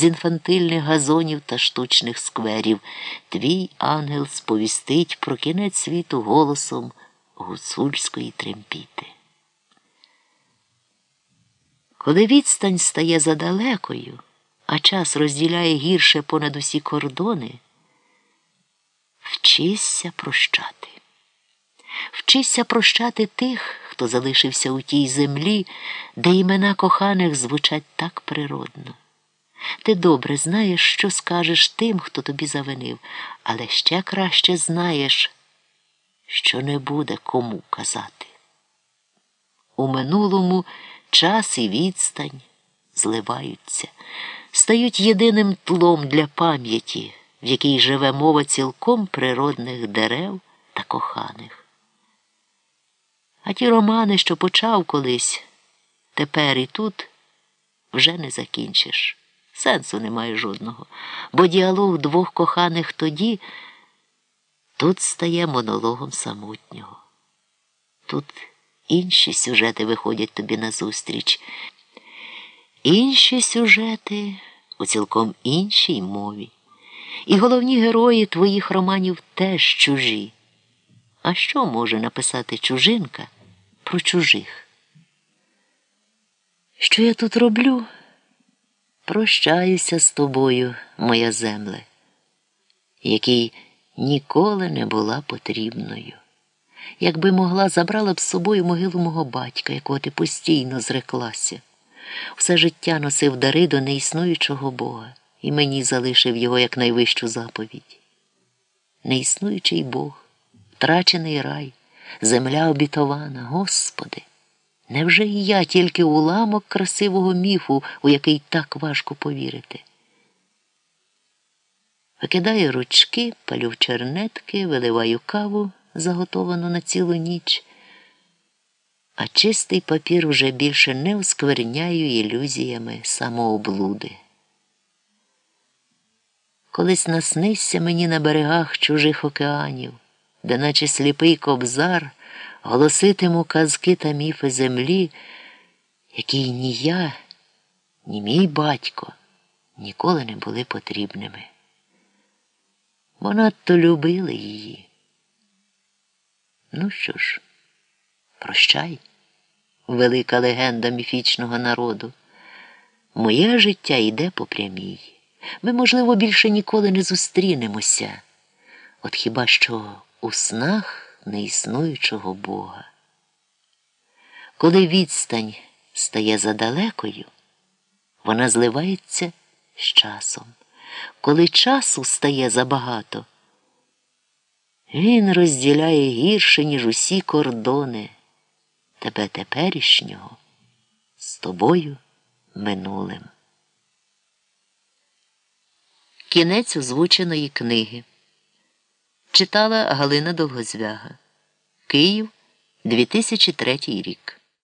з інфантильних газонів та штучних скверів. Твій ангел сповістить про кінець світу голосом гуцульської тремпіти. Коли відстань стає задалекою, а час розділяє гірше понад усі кордони, вчися прощати. Вчися прощати тих, хто залишився у тій землі, де імена коханих звучать так природно. Ти добре знаєш, що скажеш тим, хто тобі завинив, але ще краще знаєш, що не буде кому казати. У минулому час і відстань зливаються, стають єдиним тлом для пам'яті, в якій живе мова цілком природних дерев та коханих. А ті романи, що почав колись, тепер і тут вже не закінчиш. Сенсу немає жодного, бо діалог двох коханих тоді тут стає монологом самотнього. Тут інші сюжети виходять тобі назустріч. Інші сюжети у цілком іншій мові. І головні герої твоїх романів теж чужі. А що може написати чужинка про чужих? Що я тут роблю? Прощаюся з тобою, моя земле, якій ніколи не була потрібною. Якби могла, забрала б з собою могилу мого батька, якого ти постійно зреклася. Все життя носив дари до неіснуючого Бога, і мені залишив його як найвищу заповідь. Неіснуючий Бог, втрачений рай, земля обітована, Господи. Невже і я тільки уламок красивого міфу, у який так важко повірити? Викидаю ручки, палю в чернетки, виливаю каву, заготовану на цілу ніч, а чистий папір уже більше не оскверняю ілюзіями самооблуди. Колись наснися мені на берегах чужих океанів, де, наче сліпий кобзар, голоситиму казки та міфи землі, які ні я, ні мій батько ніколи не були потрібними. Бо надто любили її. Ну що ж, прощай, велика легенда міфічного народу. Моє життя йде по прямій. Ми, можливо, більше ніколи не зустрінемося. От хіба що у снах неіснуючого Бога. Коли відстань стає задалекою, вона зливається з часом. Коли часу стає забагато, він розділяє гірше, ніж усі кордони тебе теперішнього з тобою минулим. Кінець озвученої книги Читала Галина Довгозвяга. Київ 2003 рік.